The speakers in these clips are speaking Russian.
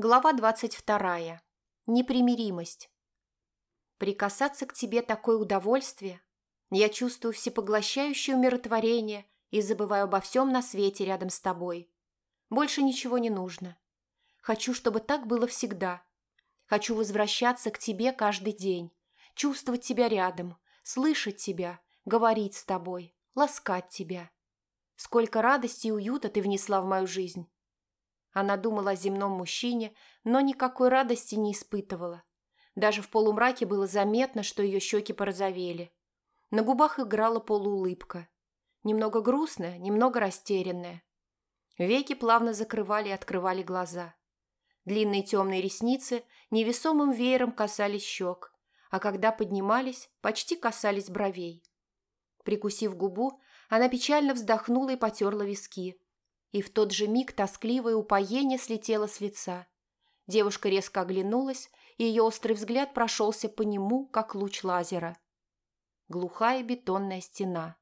Глава 22. Непримиримость. Прикасаться к тебе такое удовольствие. Я чувствую всепоглощающее умиротворение и забываю обо всем на свете рядом с тобой. Больше ничего не нужно. Хочу, чтобы так было всегда. Хочу возвращаться к тебе каждый день, чувствовать тебя рядом, слышать тебя, говорить с тобой, ласкать тебя. Сколько радости и уюта ты внесла в мою жизнь. Она думала о земном мужчине, но никакой радости не испытывала. Даже в полумраке было заметно, что ее щеки порозовели. На губах играла полуулыбка. Немного грустная, немного растерянная. Веки плавно закрывали и открывали глаза. Длинные темные ресницы невесомым веером касались щек, а когда поднимались, почти касались бровей. Прикусив губу, она печально вздохнула и потерла виски, и в тот же миг тоскливое упоение слетело с лица. Девушка резко оглянулась, и ее острый взгляд прошелся по нему, как луч лазера. Глухая бетонная стена.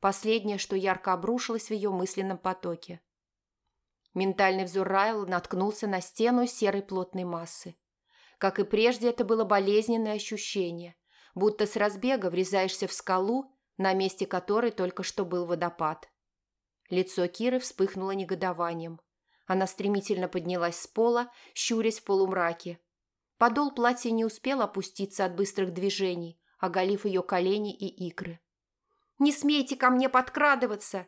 Последнее, что ярко обрушилось в ее мысленном потоке. Ментальный взор Райл наткнулся на стену серой плотной массы. Как и прежде, это было болезненное ощущение, будто с разбега врезаешься в скалу, на месте которой только что был водопад. Лицо Киры вспыхнуло негодованием. Она стремительно поднялась с пола, щурясь в полумраке. Подол платья не успел опуститься от быстрых движений, оголив ее колени и икры. «Не смейте ко мне подкрадываться!»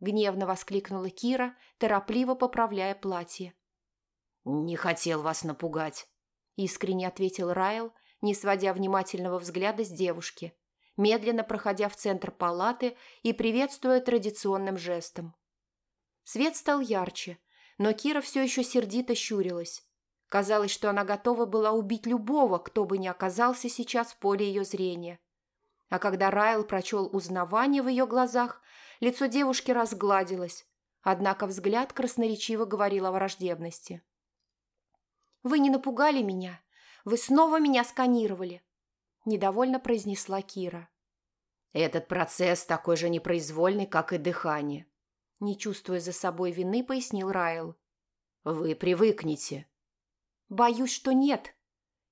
Гневно воскликнула Кира, торопливо поправляя платье. «Не хотел вас напугать», – искренне ответил Райл, не сводя внимательного взгляда с девушки медленно проходя в центр палаты и приветствуя традиционным жестом. Свет стал ярче, но Кира все еще сердито щурилась. Казалось, что она готова была убить любого, кто бы ни оказался сейчас в поле ее зрения. А когда Райл прочел узнавание в ее глазах, лицо девушки разгладилось, однако взгляд красноречиво говорил о враждебности. «Вы не напугали меня. Вы снова меня сканировали недовольно произнесла Кира. Этот процесс такой же непроизвольный, как и дыхание. Не чувствуя за собой вины, пояснил Райл. Вы привыкнете. Боюсь, что нет.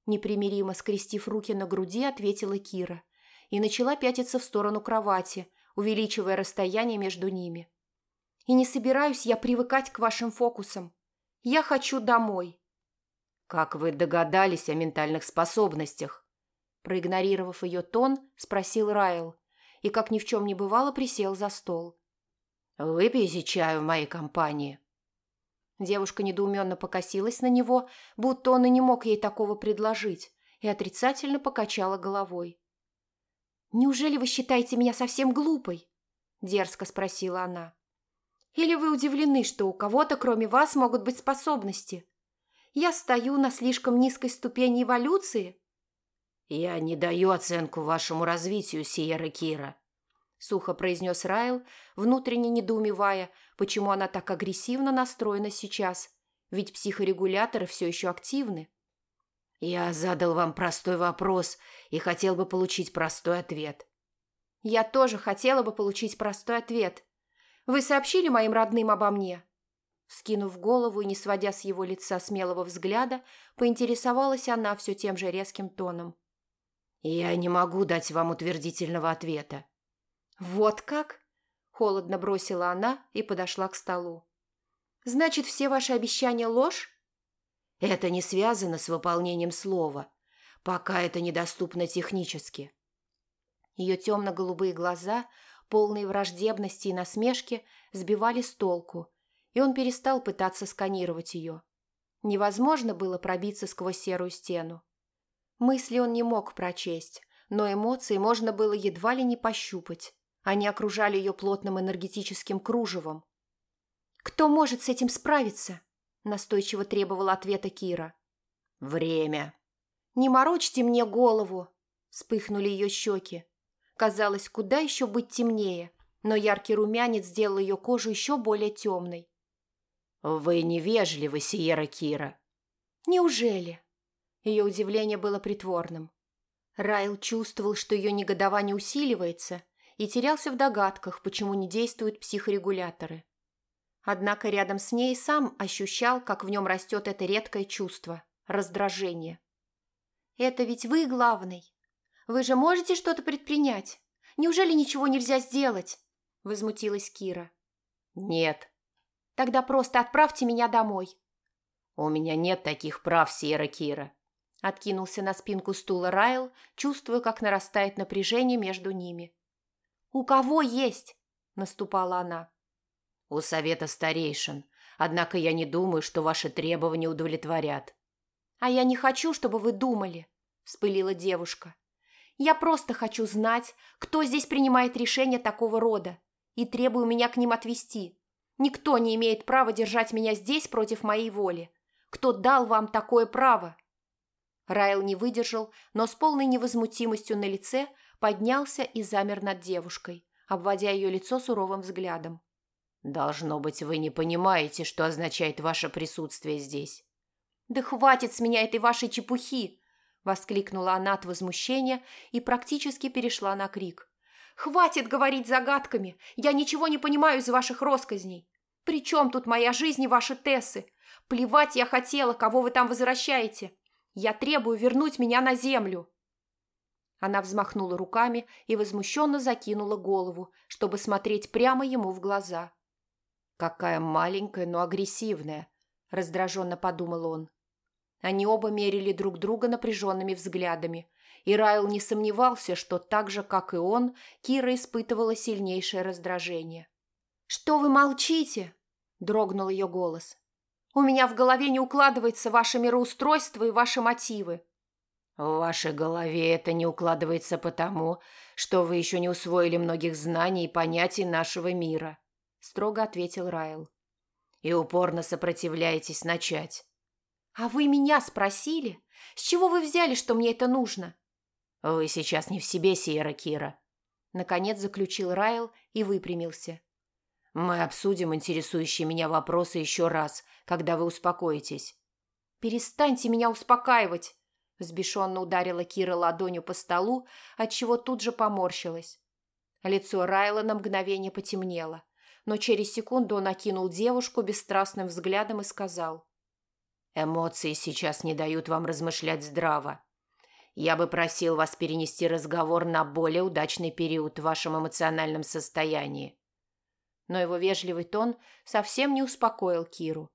Непримиримо скрестив руки на груди, ответила Кира и начала пятиться в сторону кровати, увеличивая расстояние между ними. И не собираюсь я привыкать к вашим фокусам. Я хочу домой. Как вы догадались о ментальных способностях? Проигнорировав ее тон, спросил Райл и, как ни в чем не бывало, присел за стол. «Выпейте чаю в моей компании». Девушка недоуменно покосилась на него, будто он и не мог ей такого предложить, и отрицательно покачала головой. «Неужели вы считаете меня совсем глупой?» – дерзко спросила она. «Или вы удивлены, что у кого-то, кроме вас, могут быть способности? Я стою на слишком низкой ступени эволюции?» «Я не даю оценку вашему развитию, Сиера Кира», – сухо произнес Райл, внутренне недоумевая, почему она так агрессивно настроена сейчас, ведь психорегуляторы все еще активны. «Я задал вам простой вопрос и хотел бы получить простой ответ». «Я тоже хотела бы получить простой ответ. Вы сообщили моим родным обо мне?» Скинув голову и не сводя с его лица смелого взгляда, поинтересовалась она все тем же резким тоном. «Я не могу дать вам утвердительного ответа». «Вот как?» – холодно бросила она и подошла к столу. «Значит, все ваши обещания ложь?» «Это не связано с выполнением слова, пока это недоступно технически». Ее темно-голубые глаза, полные враждебности и насмешки, сбивали с толку, и он перестал пытаться сканировать ее. Невозможно было пробиться сквозь серую стену. Мысли он не мог прочесть, но эмоции можно было едва ли не пощупать. Они окружали ее плотным энергетическим кружевом. «Кто может с этим справиться?» – настойчиво требовала ответа Кира. «Время». «Не морочьте мне голову!» – вспыхнули ее щеки. Казалось, куда еще быть темнее, но яркий румянец сделал ее кожу еще более темной. «Вы невежливы, Сиера Кира». «Неужели?» Ее удивление было притворным. Райл чувствовал, что ее негодование усиливается, и терялся в догадках, почему не действуют психорегуляторы. Однако рядом с ней сам ощущал, как в нем растет это редкое чувство – раздражение. «Это ведь вы главный. Вы же можете что-то предпринять? Неужели ничего нельзя сделать?» – возмутилась Кира. «Нет». «Тогда просто отправьте меня домой». «У меня нет таких прав, Сьерра Кира». Откинулся на спинку стула Райл, чувствуя, как нарастает напряжение между ними. «У кого есть?» – наступала она. «У совета старейшин. Однако я не думаю, что ваши требования удовлетворят». «А я не хочу, чтобы вы думали», – вспылила девушка. «Я просто хочу знать, кто здесь принимает решения такого рода, и требую меня к ним отвести. Никто не имеет права держать меня здесь против моей воли. Кто дал вам такое право?» Райл не выдержал, но с полной невозмутимостью на лице поднялся и замер над девушкой, обводя ее лицо суровым взглядом. «Должно быть, вы не понимаете, что означает ваше присутствие здесь». «Да хватит с меня этой вашей чепухи!» – воскликнула она от возмущения и практически перешла на крик. «Хватит говорить загадками! Я ничего не понимаю из ваших росказней! При чем тут моя жизнь и ваши Тессы? Плевать я хотела, кого вы там возвращаете! Я требую вернуть меня на землю!» Она взмахнула руками и возмущенно закинула голову, чтобы смотреть прямо ему в глаза. «Какая маленькая, но агрессивная!» – раздраженно подумал он. Они оба мерили друг друга напряженными взглядами, и Райл не сомневался, что так же, как и он, Кира испытывала сильнейшее раздражение. «Что вы молчите?» – дрогнул ее голос. У меня в голове не укладывается ваше мироустройство и ваши мотивы. В вашей голове это не укладывается потому, что вы еще не усвоили многих знаний и понятий нашего мира, строго ответил Райл. И упорно сопротивляетесь начать. А вы меня спросили? С чего вы взяли, что мне это нужно? Вы сейчас не в себе, Сиера Кира. Наконец заключил Райл и выпрямился. Мы обсудим интересующие меня вопросы еще раз, когда вы успокоитесь». «Перестаньте меня успокаивать!» Взбешенно ударила Кира ладонью по столу, отчего тут же поморщилась. Лицо Райла на мгновение потемнело, но через секунду он окинул девушку бесстрастным взглядом и сказал. «Эмоции сейчас не дают вам размышлять здраво. Я бы просил вас перенести разговор на более удачный период в вашем эмоциональном состоянии но его вежливый тон совсем не успокоил Киру.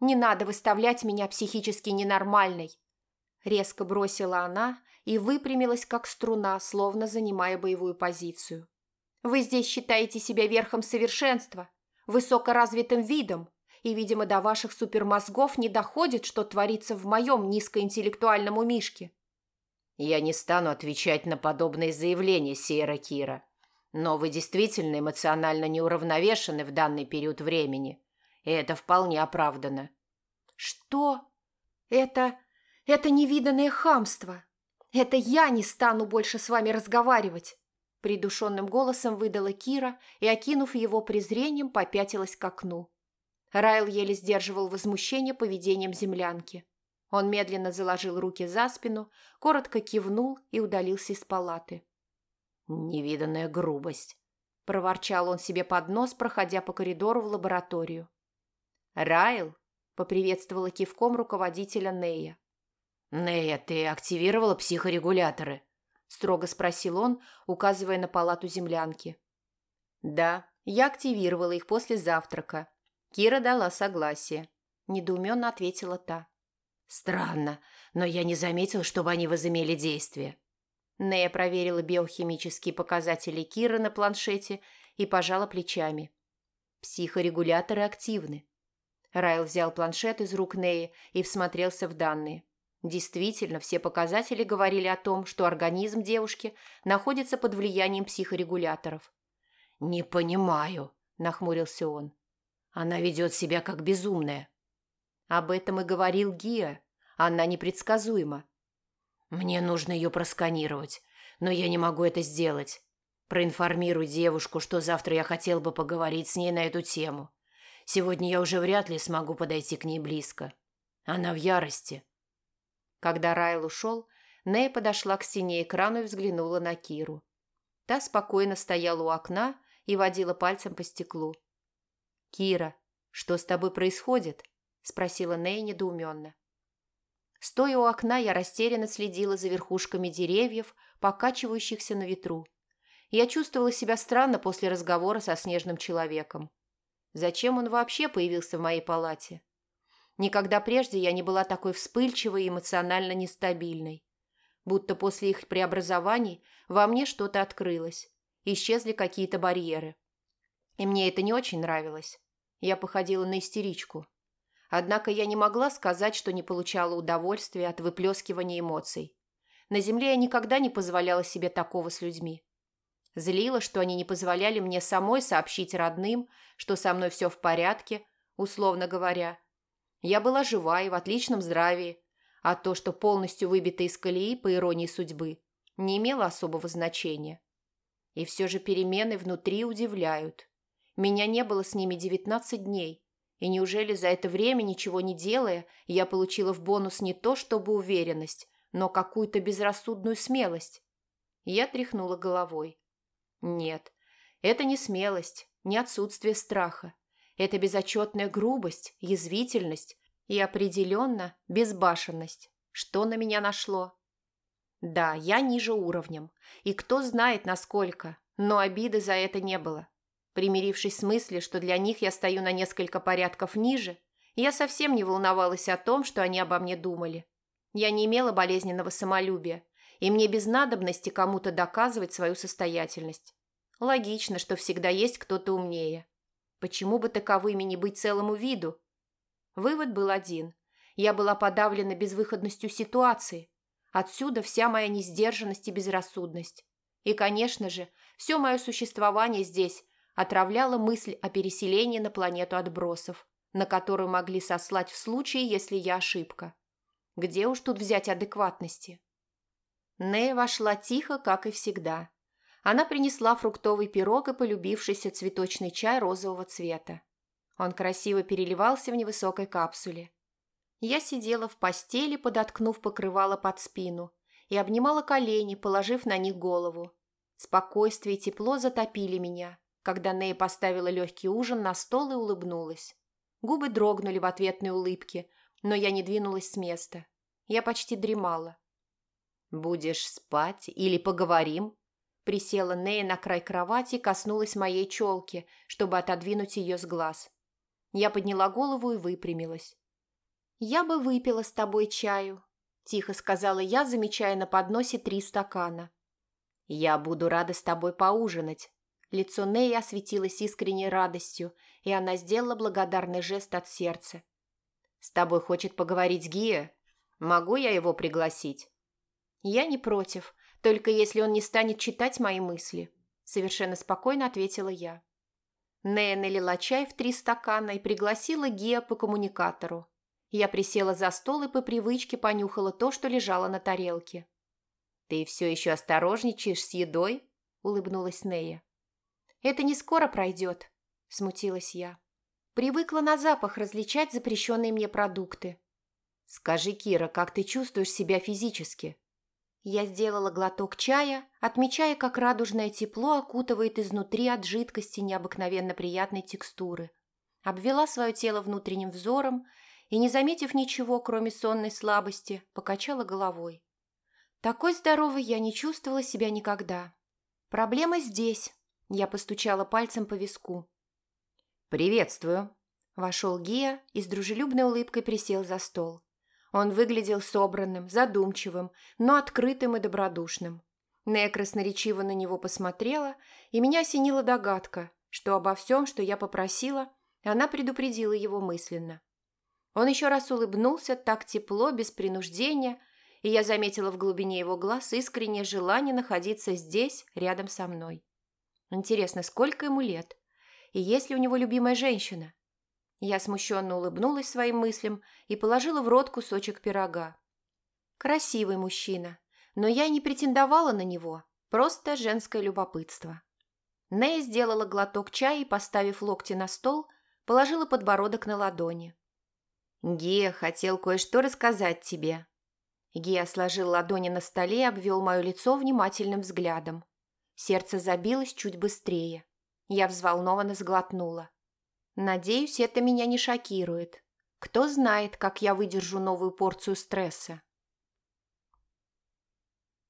«Не надо выставлять меня психически ненормальной!» Резко бросила она и выпрямилась, как струна, словно занимая боевую позицию. «Вы здесь считаете себя верхом совершенства, высокоразвитым видом, и, видимо, до ваших супермозгов не доходит, что творится в моем низкоинтеллектуальном умишке». «Я не стану отвечать на подобные заявления, Сейра Кира», но вы действительно эмоционально неуравновешены в данный период времени, и это вполне оправдано». «Что? Это... это невиданное хамство. Это я не стану больше с вами разговаривать!» Придушенным голосом выдала Кира и, окинув его презрением, попятилась к окну. Райл еле сдерживал возмущение поведением землянки. Он медленно заложил руки за спину, коротко кивнул и удалился из палаты. «Невиданная грубость», – проворчал он себе под нос, проходя по коридору в лабораторию. «Райл», – поприветствовала кивком руководителя Нея. «Нея, ты активировала психорегуляторы?» – строго спросил он, указывая на палату землянки. «Да, я активировала их после завтрака. Кира дала согласие», – недоуменно ответила та. «Странно, но я не заметил, чтобы они возымели действие». Нея проверила биохимические показатели Кира на планшете и пожала плечами. Психорегуляторы активны. Райл взял планшет из рук Неи и всмотрелся в данные. Действительно, все показатели говорили о том, что организм девушки находится под влиянием психорегуляторов. «Не понимаю», – нахмурился он. «Она ведет себя как безумная». Об этом и говорил Гия. Она непредсказуема. «Мне нужно ее просканировать, но я не могу это сделать. Проинформируй девушку, что завтра я хотел бы поговорить с ней на эту тему. Сегодня я уже вряд ли смогу подойти к ней близко. Она в ярости». Когда Райл ушел, Нэй подошла к стене экрану и взглянула на Киру. Та спокойно стояла у окна и водила пальцем по стеклу. «Кира, «Что с тобой происходит?» – спросила Нэй недоуменно. Стоя у окна, я растерянно следила за верхушками деревьев, покачивающихся на ветру. Я чувствовала себя странно после разговора со снежным человеком. Зачем он вообще появился в моей палате? Никогда прежде я не была такой вспыльчивой и эмоционально нестабильной. Будто после их преобразований во мне что-то открылось. Исчезли какие-то барьеры. И мне это не очень нравилось. Я походила на истеричку. Однако я не могла сказать, что не получала удовольствия от выплескивания эмоций. На земле я никогда не позволяла себе такого с людьми. Злила, что они не позволяли мне самой сообщить родным, что со мной все в порядке, условно говоря. Я была жива и в отличном здравии, а то, что полностью выбита из колеи, по иронии судьбы, не имело особого значения. И все же перемены внутри удивляют. Меня не было с ними 19 дней, и неужели за это время, ничего не делая, я получила в бонус не то чтобы уверенность, но какую-то безрассудную смелость? Я тряхнула головой. Нет, это не смелость, не отсутствие страха. Это безотчетная грубость, язвительность и определенно безбашенность. Что на меня нашло? Да, я ниже уровнем, и кто знает насколько, но обиды за это не было. Примирившись с мыслью, что для них я стою на несколько порядков ниже, я совсем не волновалась о том, что они обо мне думали. Я не имела болезненного самолюбия, и мне без надобности кому-то доказывать свою состоятельность. Логично, что всегда есть кто-то умнее. Почему бы таковыми не быть целому виду? Вывод был один. Я была подавлена безвыходностью ситуации. Отсюда вся моя несдержанность и безрассудность. И, конечно же, все мое существование здесь отравляла мысль о переселении на планету отбросов, на которую могли сослать в случае, если я ошибка. Где уж тут взять адекватности? Нея вошла тихо, как и всегда. Она принесла фруктовый пирог и полюбившийся цветочный чай розового цвета. Он красиво переливался в невысокой капсуле. Я сидела в постели, подоткнув покрывало под спину, и обнимала колени, положив на них голову. Спокойствие и тепло затопили меня, когда Нэй поставила легкий ужин на стол и улыбнулась. Губы дрогнули в ответной улыбке, но я не двинулась с места. Я почти дремала. «Будешь спать или поговорим?» Присела Нея на край кровати и коснулась моей челки, чтобы отодвинуть ее с глаз. Я подняла голову и выпрямилась. «Я бы выпила с тобой чаю», – тихо сказала я, замечая на подносе три стакана. «Я буду рада с тобой поужинать», Лицо Неи осветилось искренней радостью, и она сделала благодарный жест от сердца. «С тобой хочет поговорить Гия? Могу я его пригласить?» «Я не против, только если он не станет читать мои мысли», совершенно спокойно ответила я. Нея налила чай в три стакана и пригласила Гия по коммуникатору. Я присела за стол и по привычке понюхала то, что лежало на тарелке. «Ты все еще осторожничаешь с едой?» – улыбнулась Нея. «Это не скоро пройдет», – смутилась я. Привыкла на запах различать запрещенные мне продукты. «Скажи, Кира, как ты чувствуешь себя физически?» Я сделала глоток чая, отмечая, как радужное тепло окутывает изнутри от жидкости необыкновенно приятной текстуры. Обвела свое тело внутренним взором и, не заметив ничего, кроме сонной слабости, покачала головой. Такой здоровой я не чувствовала себя никогда. Проблема здесь, я постучала пальцем по виску. «Приветствую!» Вошел Гия и с дружелюбной улыбкой присел за стол. Он выглядел собранным, задумчивым, но открытым и добродушным. Нея красноречиво на него посмотрела, и меня осенила догадка, что обо всем, что я попросила, она предупредила его мысленно. Он еще раз улыбнулся так тепло, без принуждения, и я заметила в глубине его глаз искреннее желание находиться здесь, рядом со мной. Интересно, сколько ему лет? И есть ли у него любимая женщина? Я смущенно улыбнулась своим мыслям и положила в рот кусочек пирога. Красивый мужчина, но я не претендовала на него, просто женское любопытство. Нея сделала глоток чая и, поставив локти на стол, положила подбородок на ладони. «Гия хотел кое-что рассказать тебе». Гия сложил ладони на столе и обвел мое лицо внимательным взглядом. Сердце забилось чуть быстрее. Я взволнованно сглотнула. Надеюсь, это меня не шокирует. Кто знает, как я выдержу новую порцию стресса.